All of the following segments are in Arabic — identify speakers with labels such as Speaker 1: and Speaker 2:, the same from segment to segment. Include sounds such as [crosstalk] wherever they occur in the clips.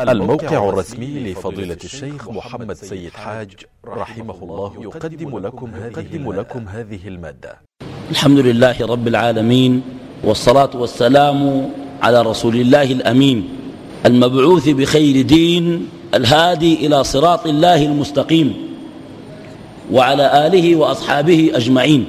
Speaker 1: الموقع الرسمي لفضيلة الشيخ محمد سيد حاج رحمه الله يقدم لكم هذه, لكم هذه المادة.
Speaker 2: الحمد لله رب العالمين والصلاة والسلام على رسول الله الأمين المبعوث بخير دين الهادي إلى صراط الله المستقيم وعلى آله وأصحابه أجمعين.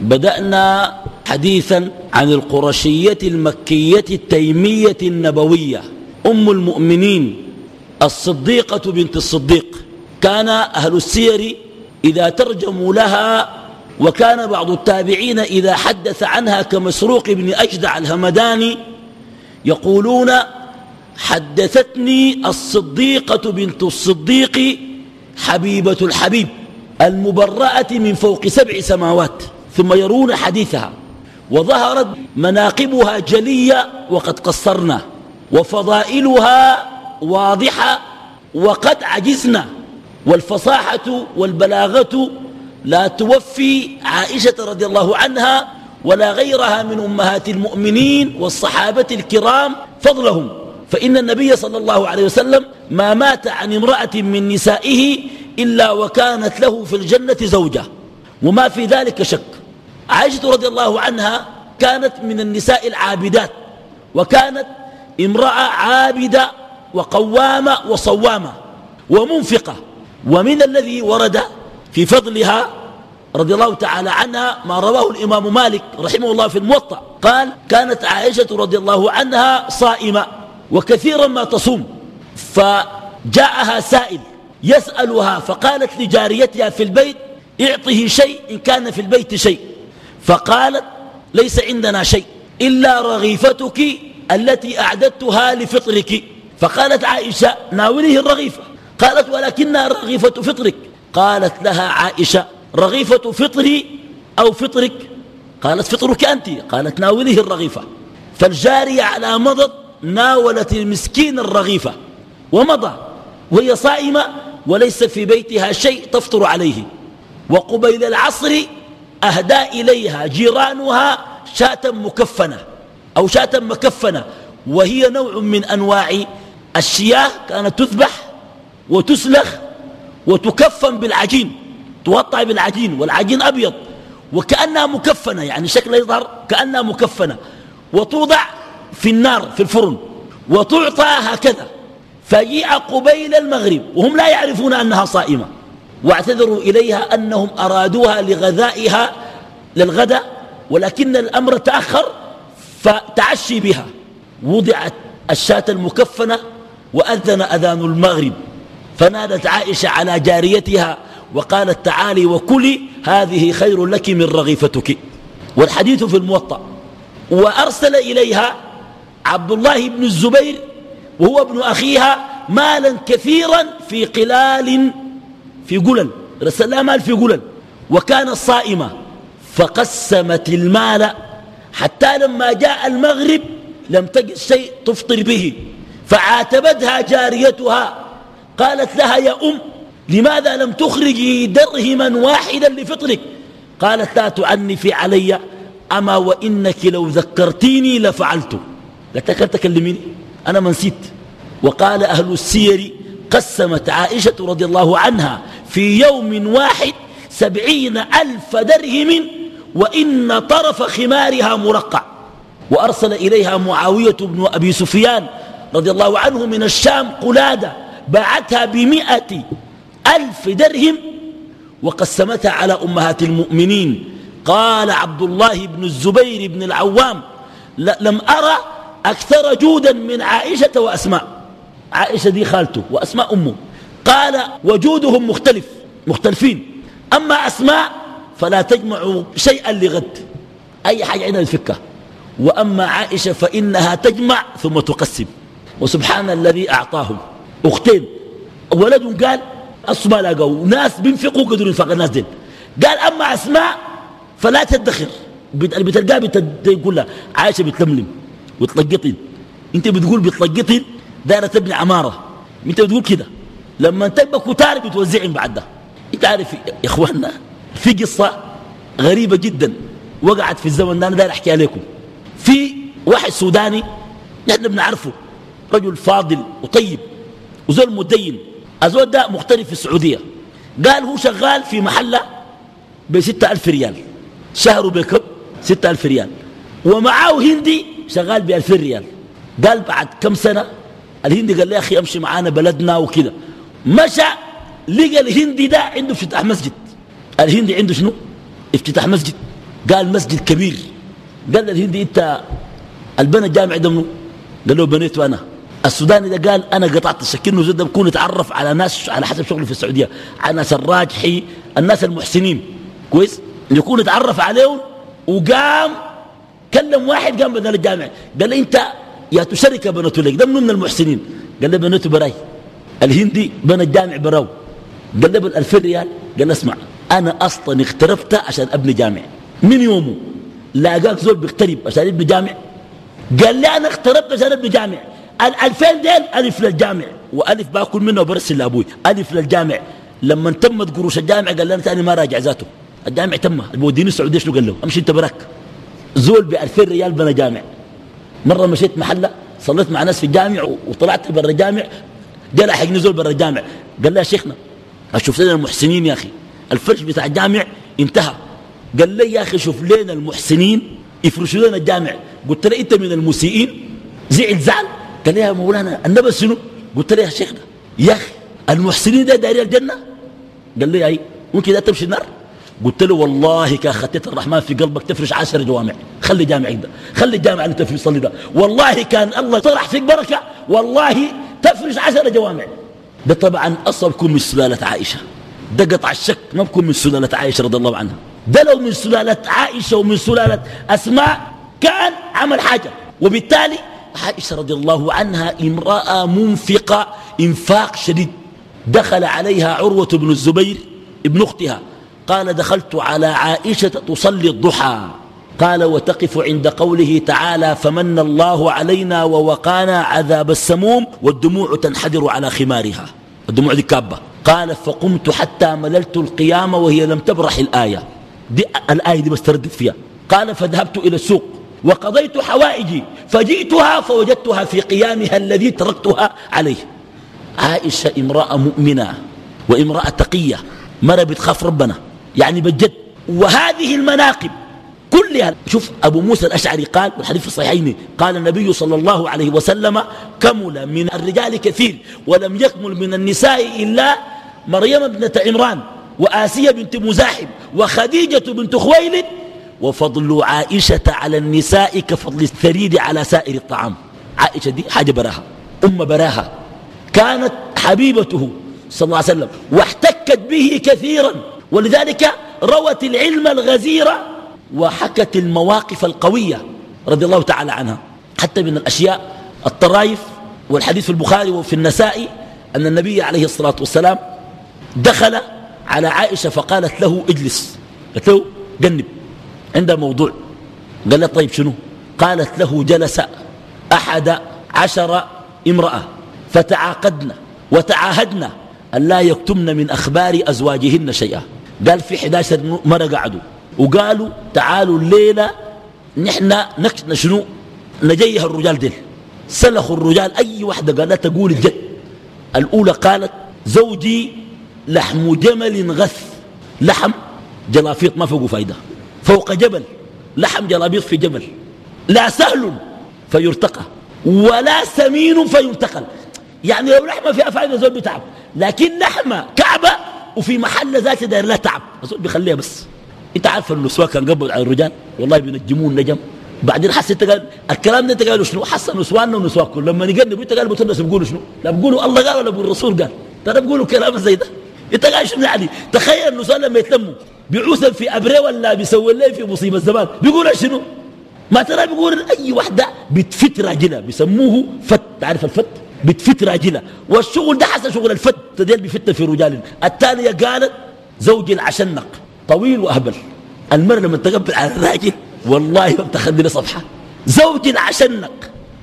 Speaker 2: بدأنا حديثا عن القرشية المكية التيمية النبوية. أم المؤمنين الصديقة بنت الصديق. كان أهل السير إذا ترجموا لها وكان بعض التابعين إذا حدث عنها كمسروق بن أجدع الهمداني يقولون حدثتني الصديقة بنت الصديق حبيبة الحبيب المبرأة من فوق سبع سماوات ثم يرون حديثها وظهرت مناقبها جلية وقد قصرنا. وفضائلها واضحة وقد عجزنا والفصاحة والبلاغة لا توفي عائشة رضي الله عنها ولا غيرها من أمهات المؤمنين والصحابة الكرام فضلهم. فإن النبي صلى الله عليه وسلم ما مات عن امرأة من نسائه إلا وكانت له في الجنة زوجة وما في ذلك شك. عائشة رضي الله عنها كانت من النساء العابدات وكانت امرأة عابدة وقوامة وصوامة ومنفقة. ومن الذي ورد في فضلها رضي الله تعالى عنها ما رواه الإمام مالك رحمه الله في الموطأ. قال كانت عائشة رضي الله عنها صائمة وكثيرا ما تصوم فجاءها سائل يسألها فقالت لجاريتها في البيت اعطه شيء إن كان في البيت شيء. فقالت ليس عندنا شيء إلا رغيفتك التي أعددتها لفطرك. فقالت عائشة ناوله الرغيفة. قالت ولكنها رغيفة فطرك. قالت لها عائشة رغيفة فطري أو فطرك؟ قالت فطرك أنت. قالت ناوله الرغيفة. فالجارية على مضض ناولت المسكين الرغيفة ومضى وهي صائمة وليس في بيتها شيء تفطر عليه. وقبيل العصر أهدى إليها جيرانها شاة مكفنة. أو شاة مكفنة وهي نوع من أنواع الشياه كانت تذبح وتسلخ وتكفن بالعجين توطع بالعجين والعجين أبيض وكأنها مكفنة يعني شكلها يظهر كأنها مكفنة وتوضع في النار في الفرن وتعطى هكذا فجيء قبيل المغرب وهم لا يعرفون أنها صائمة واعتذروا إليها أنهم أرادوها لغذائها للغداء ولكن الأمر تأخر فتعشي بها. وضعت الشاة المكفنة وأذن أذان المغرب. فنادت عائشة على جاريتها وقالت تعالي وكلي هذه خير لك من رغيفتك. والحديث في الموطأ. وأرسل إليها عبد الله بن الزبير وهو ابن أخيها مالا كثيرا في قلال في قلل رسل مال في قلل. وكانت صائمة فقسمت المال حتى لما جاء المغرب لم تجد شيء تفطر به فعاتبتها جاريتها قالت لها يا أم لماذا لم تخرجي درهما واحدا لفطرك؟ قالت لا تعنفي علي أما وإنك لو ذكرتيني لفعلت. لا تكلميني؟ أنا ما نسيت وقال أهل السير قسمت عائشة رضي الله عنها في يوم واحد سبعين ألف درهم وإن طرف خمارها مرقع وأرسل إليها معاوية بن أبي سفيان رضي الله عنه من الشام قلادة باعتها بمئة ألف درهم وقسمتها على أمهات المؤمنين. قال عبد الله بن الزبير بن العوام لم أرى أكثر جودا من عائشة وأسماء. عائشة دي خالته وأسماء أمه. قال وجودهم مختلف مختلفين. أما أسماء فلا تجمع شيئا لغد. أي حاجة عندها الفكة. وأما عائشة فإنها تجمع ثم تقسم. وسبحان الذي أعطاهم. أختين. ولد قال أسماء لقوا ناس بينفقوا قدروا ينفق الناس دين. قال أما أسماء فلا تدخر. بتلقاها بتقول لها عائشة بتلملم. وتلقطين أنت بتقول بتلقطين؟ دايرة تبني عمارة. أنت بتقول كده. لما تبقى كتار بتوزعين بعد ده أنت عارف يا إخواننا في قصة غريبة جدا وقعت في الزمن ده أنا داير أحكيها لكم. في واحد سوداني نحن بنعرفه رجل فاضل وطيب وزول مدين. الزول ده مغترب في السعودية. قال هو شغال في محلة بستة ألف ريال. شهره بكم ستة ألف ريال. ومعاه هندي شغال بألفين ريال. قال بعد كم سنة الهندي قال لي يا أخي أمشي معانا بلدنا وكذا مشى لقى الهندي ده عنده افتتاح مسجد. الهندي عنده شنو؟ افتتاح مسجد. قال مسجد كبير. قال الهندي انت البنى الجامع ده منو؟ قال له بنيته أنا. السوداني ده قال أنا قطعت السكين وزد بكون اتعرف على ناس على حسب شغلي في السعودية. على ناس الراجحي الناس المحسنين. كويس؟ يكون اتعرف عليهم وقام كلم واحد قام بدل الجامع. قال له انت يا تشركه بنته لك. ده من المحسنين؟ قال له بنته براي. الهندي بنى الجامع براو. قال له بالألفين ريال؟ قال له اسمع. أنا أصلا اخترفت عشان أبني جامع. من يومه لاقاك زول بيقترب عشان يبني جامع؟ قال لي أنا اختربت عشان أبني جامع. الألفين ديل ألف للجامع. وألف باكل منه وبرسل لأبوي. ألف للجامع. لما تمت قروش الجامع قال لي أنا ثاني ما راجع ذاته. الجامع تم المودين السعودية شنو قال له أمشي أنت براك. زول بألفين ريال بنى جامع. مرة مشيت محلة صليت مع ناس في الجامع وطلعت برا الجامع. جاء حق زول برا الجامع. قال لي يا شيخنا أشوف لنا المحسنين يا أخي. الفرش بتاع الجامع انتهى. قال لي يا أخي شوف لنا المحسنين يفرشوا لنا الجامع. قلت له إنت من المسيئين؟ زعل زعل قال لي يا مولانا النبي شنو؟ قلت له يا شيخنا يا أخي المحسنين ده داري الجنة؟ قال لي أي ممكن ده تمشي النار؟ قلت له والله كان خطيت الرحمن في قلبك تفرش عشر جوامع. خلي جامعك ده خلي الجامع اللي انت فيه ده. والله كان الله طرح فيك بركة والله تفرش عشر جوامع. ده طبعا أصل بكون من سلالة عائشة. ده قطع الشك ما بكون من سلالة عائشة رضي الله عنها. ده لو من سلالة عائشة ومن سلالة أسماء كان عمل حاجة. وبالتالي عائشة رضي الله عنها امرأة منفقة انفاق شديد. دخل عليها عروة بن الزبير ابن أختها. قال دخلت على عائشة تصلي الضحى. قال وتقف عند قوله تعالى فمن الله علينا ووقانا عذاب السموم والدموع تنحدر على خمارها. الدموع دي كابة. قال فقمت حتى مللت القيامة وهي لم تبرح الآية. دي الآية دي بس تردد فيها. قال فذهبت إلى السوق وقضيت حوائجي. فجئتها فوجدتها في قيامها الذي تركتها عليه. عائشة امرأة مؤمنة وامرأة تقية. مرة بتخاف ربنا. يعني بجد وهذه المناقب كلها. شوف أبو موسى الأشعري قال والحديث في الصحيحين قال النبي صلى الله عليه وسلم كمل من الرجال كثير ولم يكمل من النساء إلا مريم ابنة عمران وآسية بنت مزاحم وخديجة بنت خويلد وفضل عائشة على النساء كفضل الثريد على سائر الطعام. عائشة دي حاجة براها أم براها. كانت حبيبته صلى الله عليه وسلم واحتكت به كثيرا ولذلك روت العلم الغزير وحكت المواقف القوية رضي الله تعالى عنها. حتى من الأشياء الطرائف والحديث في البخاري وفي النسائي أن النبي عليه الصلاة والسلام دخل على عائشة فقالت له اجلس. قالت له جنب. عندها موضوع. قال له طيب شنو؟ قالت له جلس أحد عشر امرأة فتعاقدنا وتعاهدنا أن لا يكتمن من أخبار أزواجهن شيئا. قال في 11 مرة قعدوا. وقالوا تعالوا الليلة نحن نكشنا شنو نجيه الرجال ديل. سلخوا الرجال. أي واحدة قالت تقول الجد. الأولى قالت زوجي لحم جمل غث. لحم جلافيط ما فوقه فايدة. فوق جبل. لحم جلابيط في جبل. لا سهل فيرتقى. ولا سمين فينتقل يعني لو لحمة فيها فايدة زول بتعب لكن لحمة كعبة وفي محل ذات داير لا تعب. زول بيخليها بس. انت عارف النسوة كان قبل على الرجال. والله بينجمون نجم. بعدين حس انت قال الكلام ده انت قالوا شنو؟ حس نسواننا ونسواكم لما نقلبوا انت قال بتنس بيقولوا شنو؟ لا بيقولوا الله قال ولا الرسول قال. ترى بيقولوا كلام زي ده. انت قال شنو يعني؟ تخيل النسوان لما يتلموا بعوسا في ابري ولا بيسوي لي في مصيبة زمان بيقولوا شنو؟ ما ترى بيقول أي وحدة بتفت راجلها بيسموه فت. تعرف الفت؟ بتفت راجلها والشغل ده حسن شغل الفت. ديل بفتة في رجال الثانية قالت زوجي العشنق طويل وأهبل. المرة لما تقبل على الراجل والله ما بتخلي لي صفحة زوج عشنق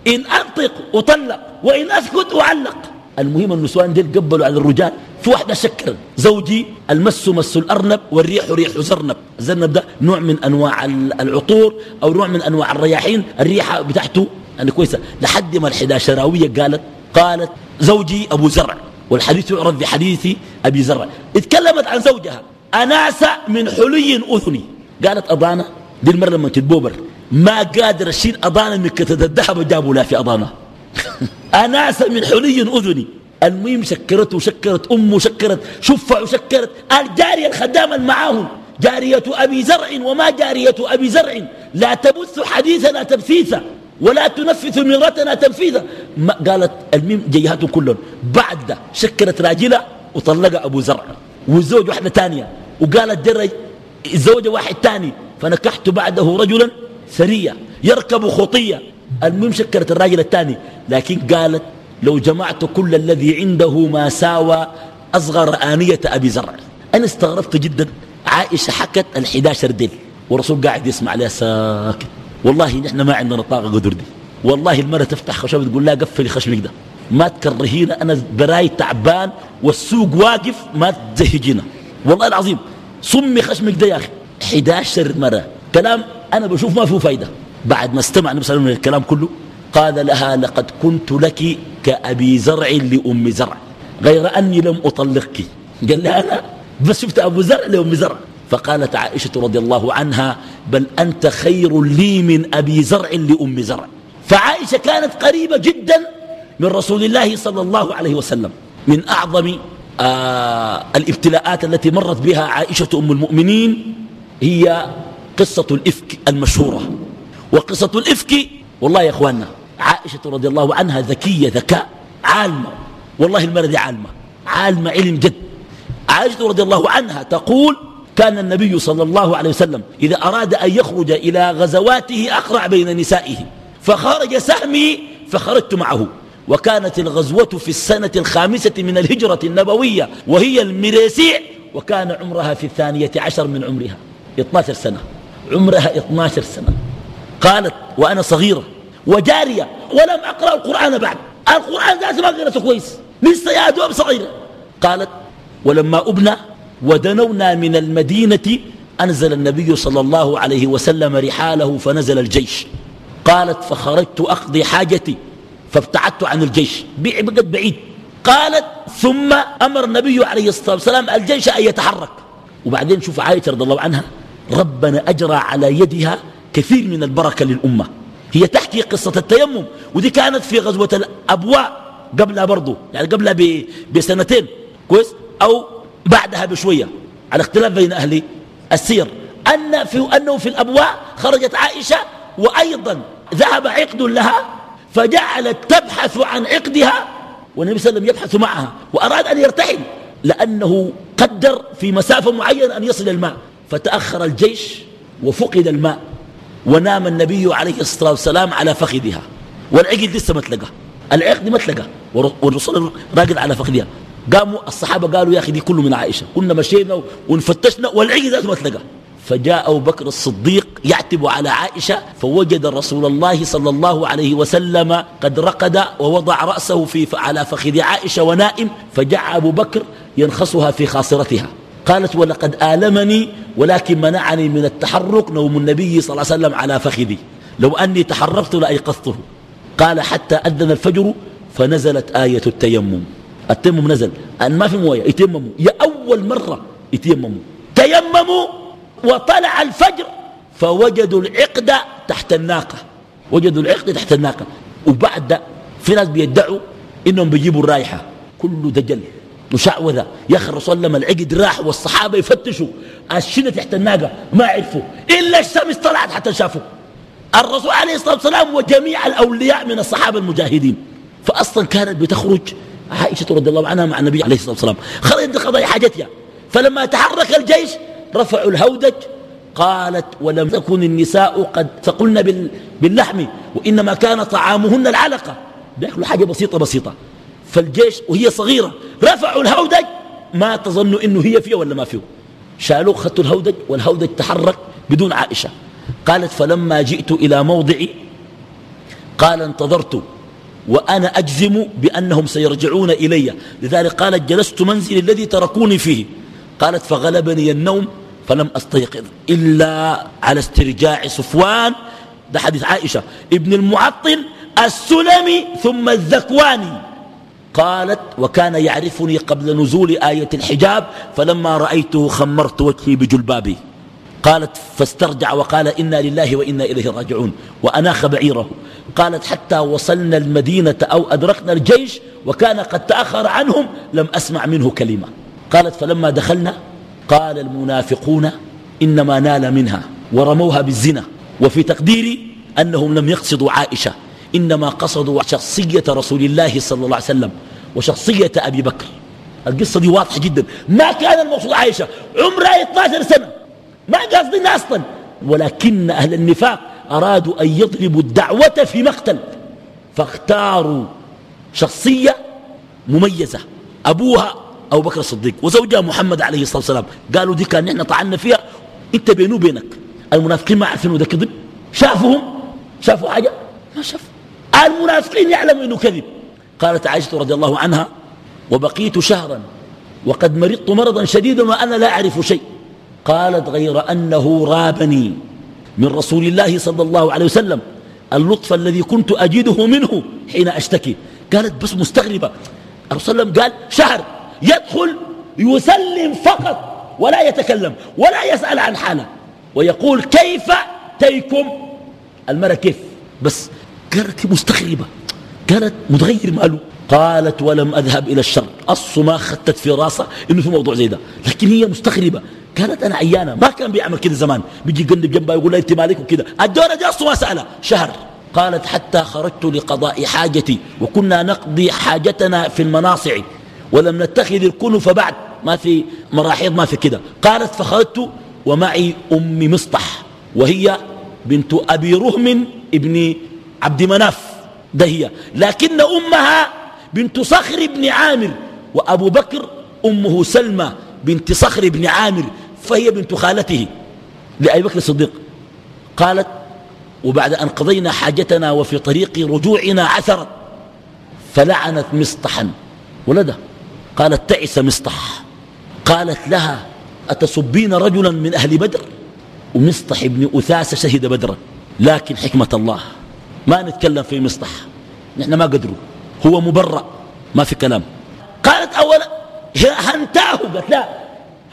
Speaker 2: إن أنطق وطلق وإن أسكت وعلق. المهم النسوان دي قبلوا على الرجال. في واحدة شكر زوجي المس مس الأرنب والريح ريح زرنب. الزرنب ده نوع من أنواع العطور أو نوع من أنواع الرياحين. الريحة بتاعته أنا كويسة. لحد ما الحداشراوية قالت قالت زوجي أبو زرع. والحديث يعرض بحديث أبي زرع. اتكلمت عن زوجها. أناس من حلي أذني قالت أضانا دي المرة لما تتبوبر. ما قادر أشيل أضانا من كتة الذهب جابوا لا في أضانا [laughs] أناس من حلي أذني المهم شكرت وشكرت أمه شكرت شفع وشكرت الجارية الخدامة معاهم. جارية أبي زرع وما جارية أبي زرع. لا تبث حديثنا تبثيثا ولا تنفث مرتنا تنفيذا. ما قالت الميم جيهاتهم كلهم. بعد شكرت راجلة وطلق أبو زرع. والزوج واحدة تانية. وقالت درج الزوجة واحد تاني فنكحت بعده رجلا ثريا يركب خطية. المهم شكرت الراجل الثاني لكن قالت لو جمعت كل الذي عنده ما ساوى أصغر آنية أبي زرع. أنا استغربت جدا عائشة حكت الحداشر ديل والرسول قاعد يسمع عليها ساكت. والله نحن ما عندنا طاقة قدر دي. والله المرة تفتح خشبة تقول لا قفلي خشمك ده. ما تكرهينا أنا براي تعبان والسوق واقف ما تزهجينا. والله العظيم صمي خشمك ده يا أخي 11 مرة. كلام أنا بشوف ما فيه فايدة. بعد ما استمع النبي صلى الله عليه وسلم الكلام كله قال لها لقد كنت لك كأبي زرع لأم زرع. غير أني لم أطلقك. قال لها أنا بس شفت أبو زرع لأم زرع. فقالت عائشة رضي الله عنها بل أنت خير لي من أبي زرع لأم زرع. فعائشة كانت قريبة جدا من رسول الله صلى الله عليه وسلم من أعظم آه الابتلاءات التي مرت بها عائشة أم المؤمنين هي قصة الإفك المشهورة. وقصة الإفك والله يا أخواننا عائشة رضي الله عنها ذكية ذكاء عالمة. والله المرة دي عالمة عالمة علم جد. عائشة رضي الله عنها تقول كان النبي صلى الله عليه وسلم إذا أراد أن يخرج إلى غزواته أقرع بين نسائه فخرج سهمي فخرجت معه. وكانت الغزوة في السنة الخامسة من الهجرة النبوية وهي المريسيع وكان عمرها في الثانية عشر من عمرها 12 سنة. عمرها 12 سنة. قالت وأنا صغيرة وجارية ولم أقرأ القرآن بعد. القرآن ذاته ما قرأته كويس لسه يا دوب صغيرة. قالت ولما أبنى ودنونا من المدينة أنزل النبي صلى الله عليه وسلم رحاله فنزل الجيش. قالت فخرجت أقضي حاجتي فابتعدت عن الجيش. بقد بعيد. قالت ثم أمر النبي عليه الصلاة والسلام الجيش أن يتحرك. وبعدين شوف عائشة رضي الله عنها ربنا أجرى على يدها كثير من البركة للأمة. هي تحكي قصة التيمم ودي كانت في غزوة الأبواء قبلها برضو يعني قبلها بسنتين. كويس؟ أو بعدها بشوية على اختلاف بين أهل السير. أن في أنه في الأبواء خرجت عائشة وأيضا ذهب عقد لها فجعلت تبحث عن عقدها والنبي صلى الله عليه وسلم يبحث معها وأراد أن يرتحل لأنه قدر في مسافة معينة أن يصل الماء. فتأخر الجيش وفقد الماء ونام النبي عليه الصلاة والسلام على فخذها والعقد لسه ما تلقى العقد ما تلقى والرسول راقد على فخذها. قاموا الصحابة قالوا يا أخي دي كله من عائشة كنا مشينا ونفتشنا والعقد ما تلقى فجاء أبو بكر الصديق يعتب على عائشة فوجد رسول الله صلى الله عليه وسلم قد رقد ووضع رأسه في على فخذ عائشة ونائم فجاء أبو بكر ينخصها في خاصرتها. قالت ولقد آلمني ولكن منعني من التحرك نوم النبي صلى الله عليه وسلم على فخذي. لو أني تحركت لأيقظته. قال حتى أذن الفجر فنزلت آية التيمم. التيمم نزل. أن ما في موية يتيمموا. يا أول مرة يتيمموا. تيمموا! وطلع الفجر فوجدوا العقد تحت الناقة. وجدوا العقد تحت الناقة. وبعد في ناس بيدعوا إنهم بيجيبوا الرايحة كله دجل مشعوذة. يا أخي الرسول لما العقد راح والصحابة يفتشوا الشنة تحت الناقة؟ ما عرفوا. إلا الشمس طلعت حتى شافوا. الرسول عليه الصلاة والسلام وجميع الأولياء من الصحابة المجاهدين. فأصلا كانت بتخرج عائشة رضي الله عنها مع النبي عليه الصلاة والسلام. خرجت لقضاء حاجتها. فلما تحرك الجيش رفعوا الهودج قالت ولم تكن النساء قد ثقلن باللحم وإنما كان طعامهن العلقة. بيأكلوا حاجة بسيطة بسيطة. فالجيش وهي صغيرة رفعوا الهودج. ما تظنوا إنه هي فيه ولا ما فيه. شالوه خدوا الهودج والهودج تحرك بدون عائشة. قالت فلما جئت إلى موضعي قال انتظرت وأنا أجزم بأنهم سيرجعون إلي. لذلك قالت جلست منزلي الذي تركوني فيه. قالت فغلبني النوم فلم أستيقظ إلا على استرجاع صفوان. ده حديث عائشة. ابن المعطل السلمي ثم الذكواني. قالت وكان يعرفني قبل نزول آية الحجاب فلما رأيته خمرت وجهي بجلبابي. قالت فاسترجع وقال إنا لله وإنا إليه راجعون. وأناخ بعيره. قالت حتى وصلنا المدينة أو أدركنا الجيش وكان قد تأخر عنهم لم أسمع منه كلمة. قالت فلما دخلنا قال المنافقون إنما نال منها ورموها بالزنا وفي تقديري أنهم لم يقصدوا عائشة إنما قصدوا شخصية رسول الله صلى الله عليه وسلم وشخصية أبي بكر. القصة دي واضحة جدا. ما كان المقصود عائشة. عمرها 12 سنة. ما قصدنا أصلا. ولكن أهل النفاق أرادوا أن يضربوا الدعوة في مقتل. فاختاروا شخصية مميزة. أبوها أبو بكر الصديق وزوجها محمد عليه الصلاة والسلام. قالوا دي كان نحن طعنا فيها انت بينه وبينك. المنافقين ما عارفين ده كذب. شافهم شافوا حاجة؟ ما شافوا. المنافقين يعلموا إنه كذب. قالت عائشة رضي الله عنها وبقيت شهرا وقد مرضت مرضا شديدا وأنا لا أعرف شيء. قالت غير أنه رابني من رسول الله صلى الله عليه وسلم. اللطف الذي كنت أجده منه حين أشتكي. قالت بس مستغربة. الرسول قال شهر. يدخل يسلم فقط ولا يتكلم ولا يسأل عن حاله ويقول كيف تيكم؟ المرأة كيف؟ بس قالت مستغربة. قالت متغير ماله. قالت ولم أذهب إلى الشر. أص ما خطت في راسها إنه في موضوع زي ده. لكن هي مستغربة. قالت أنا عيانة. ما كان بيعمل كده زمان. بيجي يقلب جنبها يقول لها أنت مالك وكده. الدورة دي أص ما سألها. شهر. قالت حتى خرجت لقضاء حاجتي وكنا نقضي حاجتنا في المناصع. ولم نتخذ الكنف بعد. ما في مراحيض ما في كده. قالت فخرجت ومعي أم مصطح وهي بنت أبي رهم ابن عبد مناف. ده هي. لكن أمها بنت صخر بن عامر وأبو بكر أمه سلمى بنت صخر بن عامر فهي بنت خالته لأبي بكر الصديق. قالت وبعد أن قضينا حاجتنا وفي طريق رجوعنا عثرت فلعنت مصطحا. ولده. قالت تعس مصطح. قالت لها أتسبين رجلا من أهل بدر؟ ومصطح بن أثاس شهد بدرا لكن حكمة الله. ما نتكلم في مصطح. نحن ما قدروا. هو مبرأ. ما في كلام. قالت أولا هنتاه؟ قالت لا.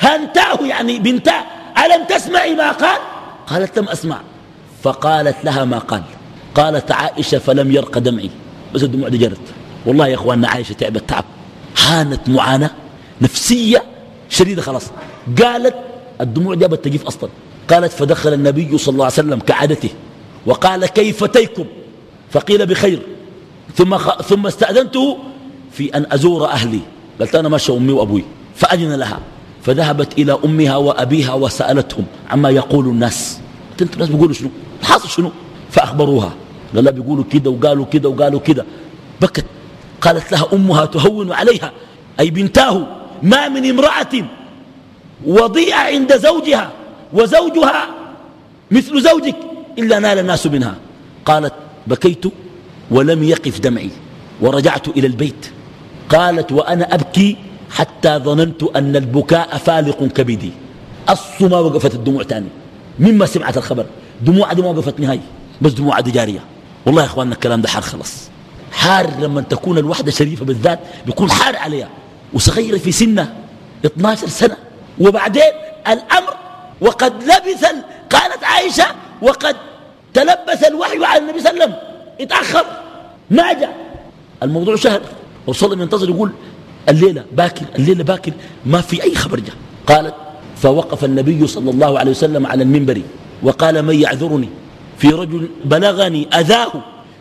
Speaker 2: هنتاه يعني بنتاه. ألم تسمعي ما قال؟ قالت لم أسمع. فقالت لها ما قال. قالت عائشة فلم يرق دمعي. بس الدموع دي جرت والله يا أخواننا عائشة تعبت تعب. هانت معاناة نفسية شديدة خلاص. قالت الدموع جابت تجيف أصلا. قالت فدخل النبي صلى الله عليه وسلم كعادته وقال كيف تيكم؟ فقيل بخير. ثم, خ... ثم استأذنته في أن أزور أهلي. قالت أنا ماشى أمي وأبوي. فأذن لها. فذهبت إلى أمها وأبيها وسألتهم عما يقول الناس. أنتوا الناس بيقولوا شنو؟ الحاصل شنو؟ فأخبروها. قال لا بيقولوا كده وقالوا كده وقالوا كده. بكت قالت لها أمها تهون عليها أي بنتاه ما من امرأة وضيئة عند زوجها وزوجها مثل زوجك إلا نال الناس منها. قالت بكيت ولم يقف دمعي ورجعت إلى البيت. قالت وأنا أبكي حتى ظننت أن البكاء فالق كبدي. أص ما وقفت الدموع تاني. مما سمعت الخبر دموع دي ما وقفت نهاية بس دموع دي جارية والله يا أخواننا الكلام ده حار خلص. حار لما تكون الوحدة شريفة بالذات بيكون حار عليها. وصغيرة في سنة 12 سنة. وبعدين الأمر وقد لبث قالت عائشة وقد تلبس الوحي على النبي صلى الله عليه وسلم. اتأخر. جاء. الموضوع شهر. وصل ينتظر يقول الليلة باكر الليلة باكر. ما في أي خبر جاء. قالت فوقف النبي صلى الله عليه وسلم على المنبر. وقال من يعذرني؟ في رجل بلغني أذاه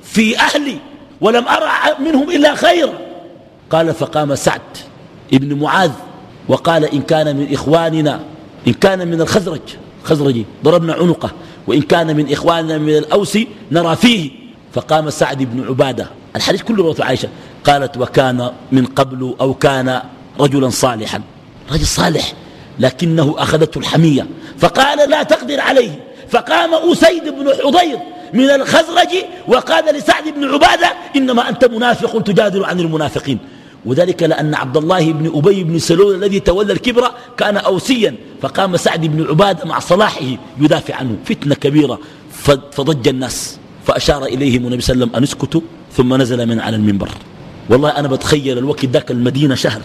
Speaker 2: في أهلي. ولم أرى منهم إلا خيرا قال فقام سعد ابن معاذ وقال إن كان من إخواننا إن كان من الخزرج خزرجي ضربنا عنقه وإن كان من إخواننا من الأوس نرى فيه. فقام سعد بن عبادة. الحديث كله رواه عائشة. قالت وكان من قبل أو كان رجلا صالحا. رجل صالح لكنه أخذته الحمية. فقال لا تقدر عليه. فقام أسيد بن حضير من الخزرج وقال لسعد بن عبادة إنما أنت منافق تجادل عن المنافقين. وذلك لأن عبد الله بن أبي بن سلول الذي تولى الكبرى كان أوسيا فقام سعد بن عبادة مع صلاحه يدافع عنه. فتنة كبيرة. فضج الناس. فأشار إليهم النبي صلى الله عليه وسلم أن اسكتوا ثم نزل من على المنبر. والله أنا بتخيل الوقت ذاك المدينة شهر.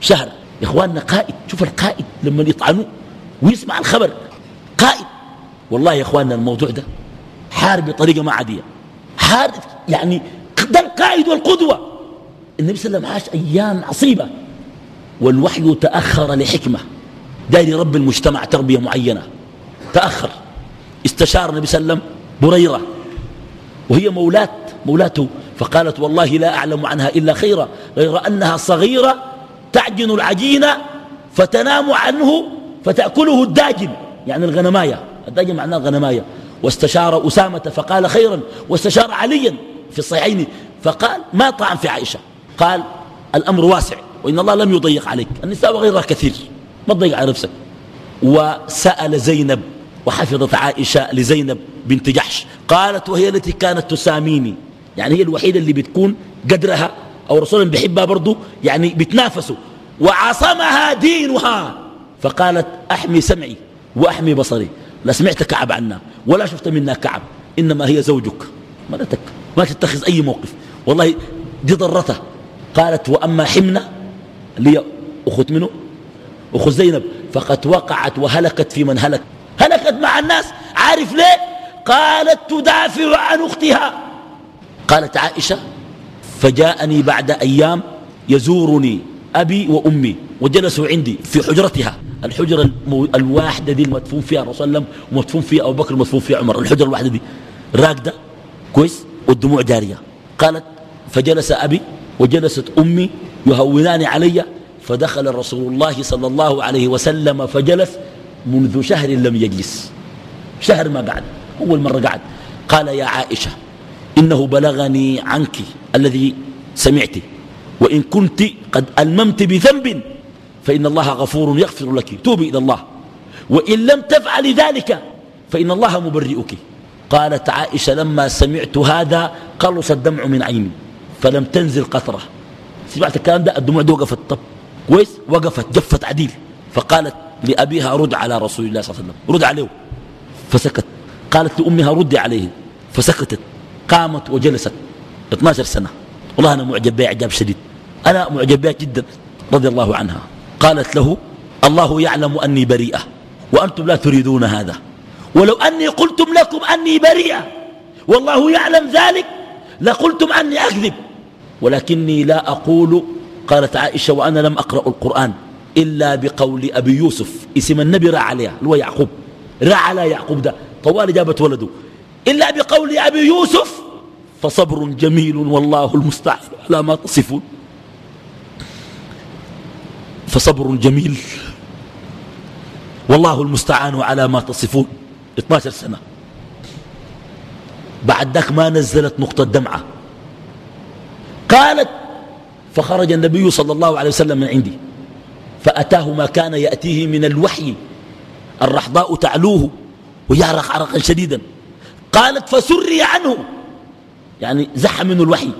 Speaker 2: شهر. إخواننا قائد. شوف القائد لما يطعنوا ويسمع الخبر. قائد. والله يا إخواننا الموضوع ده حارب بطريقة ما عادية. حارب يعني ده القائد والقدوة. النبي صلى الله عليه وسلم عاش أيام عصيبة. والوحي تأخر لحكمة. داير يربي المجتمع تربية معينة. تأخر. استشار النبي صلى الله عليه وسلم بريرة. وهي مولات مولاته فقالت والله لا أعلم عنها إلا خيرا. غير أنها صغيرة تعجن العجين فتنام عنه فتأكله الداجن. يعني الغنماية. الداجن معناه الغنماية. واستشار أسامة فقال خيرا واستشار عليا في الصحيحين فقال ما طعن في عائشة؟ قال الأمر واسع وإن الله لم يضيق عليك النساء وغيرها كثير ما تضيق على نفسك. وسأل زينب وحفظت عائشة لزينب بنت جحش قالت وهي التي كانت تساميني يعني هي الوحيدة اللي بتكون قدرها أو رسولا بيحبها برضو يعني بتنافسوا. وعصمها دينها فقالت أحمي سمعي وأحمي بصري. لا سمعت كعب عنا ولا شفت منا كعب إنما هي زوجك. مرتك ما تتخذ أي موقف. والله دي ضرته. قالت وأما حمنة اللي أخت منه أخت زينب. فقد وقعت وهلكت في من هلك. هلكت مع الناس. عارف ليه؟ قالت تدافع عن أختها. قالت عائشة فجاءني بعد أيام يزورني أبي وأمي وجلسوا عندي في حجرتها. الحجرة الواحدة دي المدفون فيها الرسول صلى الله عليه وسلم ومدفون فيها أبو بكر ومدفون فيها عمر. الحجرة الواحدة دي راكدة كويس؟ والدموع جارية. قالت فجلس أبي وجلست أمي يهونان علي فدخل رسول الله صلى الله عليه وسلم فجلس منذ شهر لم يجلس. شهر ما قعد أول مرة قعد. قال يا عائشة إنه بلغني عنك الذي سمعت وإن كنت قد ألممت بذنب فإن الله غفور يغفر لك. توبي إلى الله. وإن لم تفعل ذلك فإن الله مبرئك. قالت عائشة لما سمعت هذا قلص الدمع من عيني فلم تنزل قطرة. سمعت الكلام ده؟ الدموع دي وقفت. طب كويس؟ وقفت جفت عديل. فقالت لأبيها رد على رسول الله صلى الله عليه وسلم. رد عليه. فسكت. قالت لأمها ردي عليه. فسكتت. قامت وجلست. 12 سنة. والله أنا معجب بها إعجاب شديد. أنا معجب بها جدا. رضي الله عنها. قالت له الله يعلم أني بريئة وأنتم لا تريدون هذا ولو أني قلتم لكم أني بريئة والله يعلم ذلك لقلتم أني أكذب ولكني لا أقول قالت عائشة وأنا لم أقرأ القرآن إلا بقول أبي يوسف اسم النبي رأى عليها هو يعقوب رأى على يعقوب ده طوال جابت ولده إلا بقول أبي يوسف فصبر جميل والله المستعان على ما تصفون فصبر جميل. والله المستعان على ما تصفون. 12 سنة. بعد ذاك ما نزلت نقطة دمعة قالت فخرج النبي صلى الله عليه وسلم من عندي. فأتاه ما كان يأتيه من الوحي. الرحضاء تعلوه. ويعرق عرقا شديدا. قالت فسري عنه. يعني زح منه الوحي.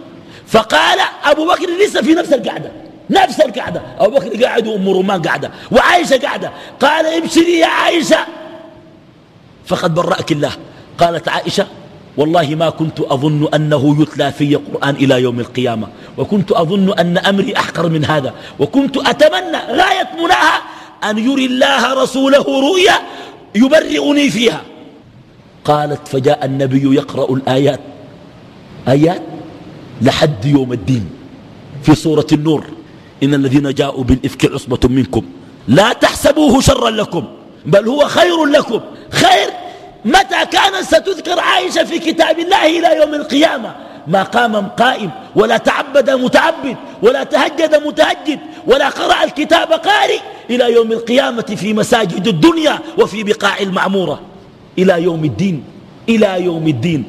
Speaker 2: فقال أبو بكر لسه في نفس القعدة. نفس القعدة. أبو بكر قاعد وأم رمان قاعدة. وعائشة قاعدة. قال ابشري يا عائشة. فقد برأك الله. قالت عائشة والله ما كنت أظن أنه يتلى في قرآن إلى يوم القيامة. وكنت أظن أن أمري أحقر من هذا. وكنت أتمنى غاية مناها أن يري الله رسوله رؤيا يبرئني فيها. قالت فجاء النبي يقرأ الآيات. آيات لحد يوم الدين. في سورة النور. إن الذين جاءوا بالإفك عصبة منكم. لا تحسبوه شرا لكم بل هو خير لكم. خير متى كانت ستذكر عائشة في كتاب الله إلى يوم القيامة؟ ما قام قائم ولا تعبد متعبد ولا تهجد متهجد ولا قرأ الكتاب قارئ إلى يوم القيامة في مساجد الدنيا وفي بقاع المعمورة. إلى يوم الدين إلى يوم الدين.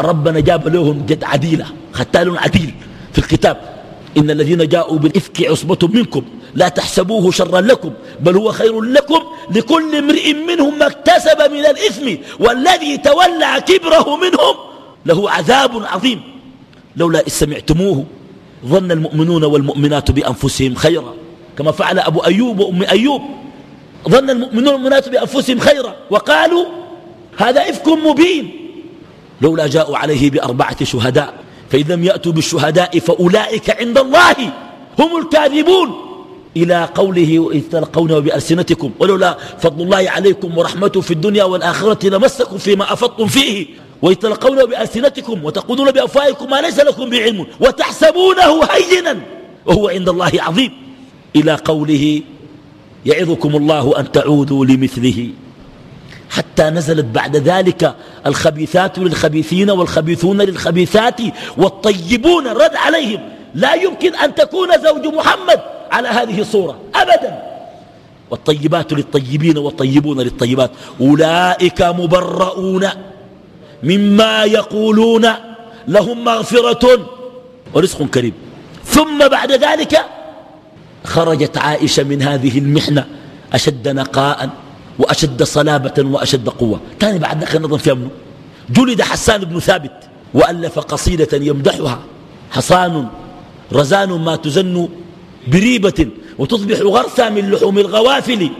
Speaker 2: ربنا جاب لهم جد عديلة ختال عديل في الكتاب. إن الذين جاءوا بالإفك عصبة منكم. لا تحسبوه شرا لكم بل هو خير لكم لكل امرئ منهم ما اكتسب من الإثم والذي تولى كبره منهم. له عذاب عظيم. لولا إذ سمعتموه ظن المؤمنون والمؤمنات بأنفسهم خيرا. كما فعل أبو أيوب وأم أيوب. ظن المؤمنون والمؤمنات بأنفسهم خيرا. وقالوا هذا إفك مبين. لولا جاءوا عليه بأربعة شهداء. فإن لم يأتوا بالشهداء فأولئك عند الله هم الكاذبون. إلى قوله إذ تلقونه بألسنتكم ولولا فضل الله عليكم ورحمته في الدنيا والآخرة لمسكم فيما أفضتم فيه. وإذ تلقونه بألسنتكم وتقولون بأفواهكم ما ليس لكم بعلم وتحسبونه هينا وهو عند الله عظيم. إلى قوله يعظكم الله أن تعودوا لمثله. حتى نزلت بعد ذلك الخبيثات للخبيثين والخبيثون للخبيثات والطيبون الرد عليهم. لا يمكن أن تكون زوج محمد على هذه الصورة أبدا. والطيبات للطيبين والطيبون للطيبات. أولئك مبرؤون مما يقولون لهم مغفرة ورزق كريم. ثم بعد ذلك خرجت عائشة من هذه المحنة أشد نقاء. وأشد صلابة وأشد قوة. كان بعد ذلك النظر في أمنه جلد حسان بن ثابت وألف قصيدة يمدحها. حصان رزان ما تزن بريبة وتصبح غرسا من لحوم الغوافل.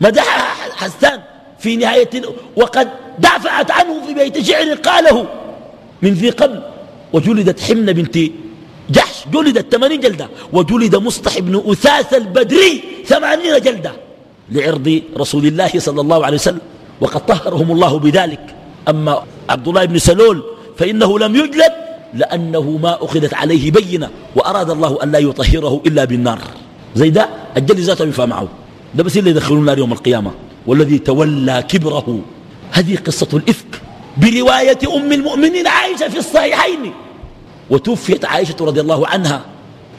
Speaker 2: مدحها حسان في نهاية وقد دافعت عنه في بيت شعر قاله من ذي قبل. وجلدت حمن بنت جحش. جلدت ثمانين جلدة. وجلد مصطح بن أثاث البدري ثمانين جلدة. لعرض رسول الله صلى الله عليه وسلم. وقد طهرهم الله بذلك. أما عبد الله بن سلول فإنه لم يجلد لأنه ما أخذت عليه بينة وأراد الله أن لا يطهره إلا بالنار. زي ده الجل ذاته ينفع معه. ده بس اللي يدخلون النار يوم القيامة. والذي تولى كبره. هذه قصة الإفك برواية أم المؤمنين عائشة في الصحيحين. وتوفيت عائشة رضي الله عنها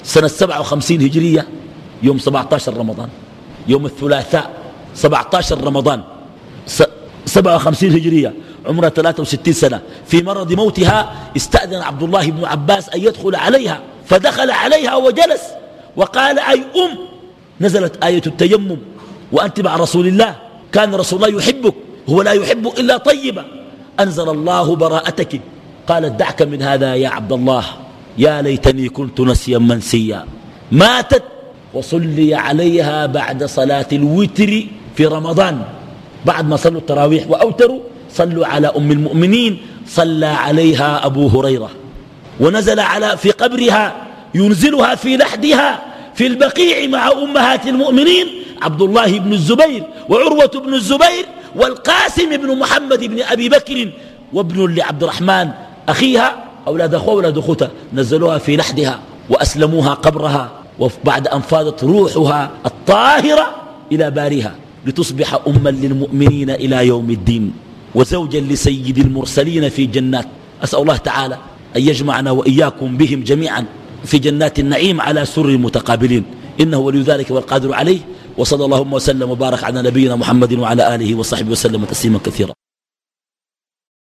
Speaker 2: سنة 57 هجرية يوم 17 رمضان. يوم الثلاثاء 17 رمضان 57 هجرية عمرها 63 سنة. في مرض موتها استأذن عبد الله بن عباس أن يدخل عليها فدخل عليها وجلس وقال أي أم؟ نزلت آية التيمم وأنت مع رسول الله؟ كان رسول الله يحبك هو لا يحب إلا طيبة. أنزل الله براءتك. قالت دعك من هذا يا عبد الله يا ليتني كنت نسيا منسيا. ماتت وصلي عليها بعد صلاة الوتر في رمضان. بعد ما صلوا التراويح وأوتروا صلوا على أم المؤمنين صلى عليها أبو هريرة. ونزل على في قبرها ينزلها في لحدها في البقيع مع أمهات المؤمنين عبد الله بن الزبير وعروة بن الزبير والقاسم بن محمد بن أبي بكر وابن لعبد الرحمن. أخيها أولاد أخوة أولاد أخوتها نزلوها في لحدها وأسلموها قبرها. وبعد أن فاضت روحها الطاهرة إلى بارها لتصبح أما للمؤمنين إلى يوم الدين وزوجا لسيد المرسلين في جنات. أسأل الله تعالى أن يجمعنا وإياكم بهم جميعا في جنات النعيم على سر متقابلين إنه ولي ذلك والقادر عليه. وصلى اللهم وسلم وبارك على نبينا محمد وعلى آله وصحبه وسلم تسليما كثيرا.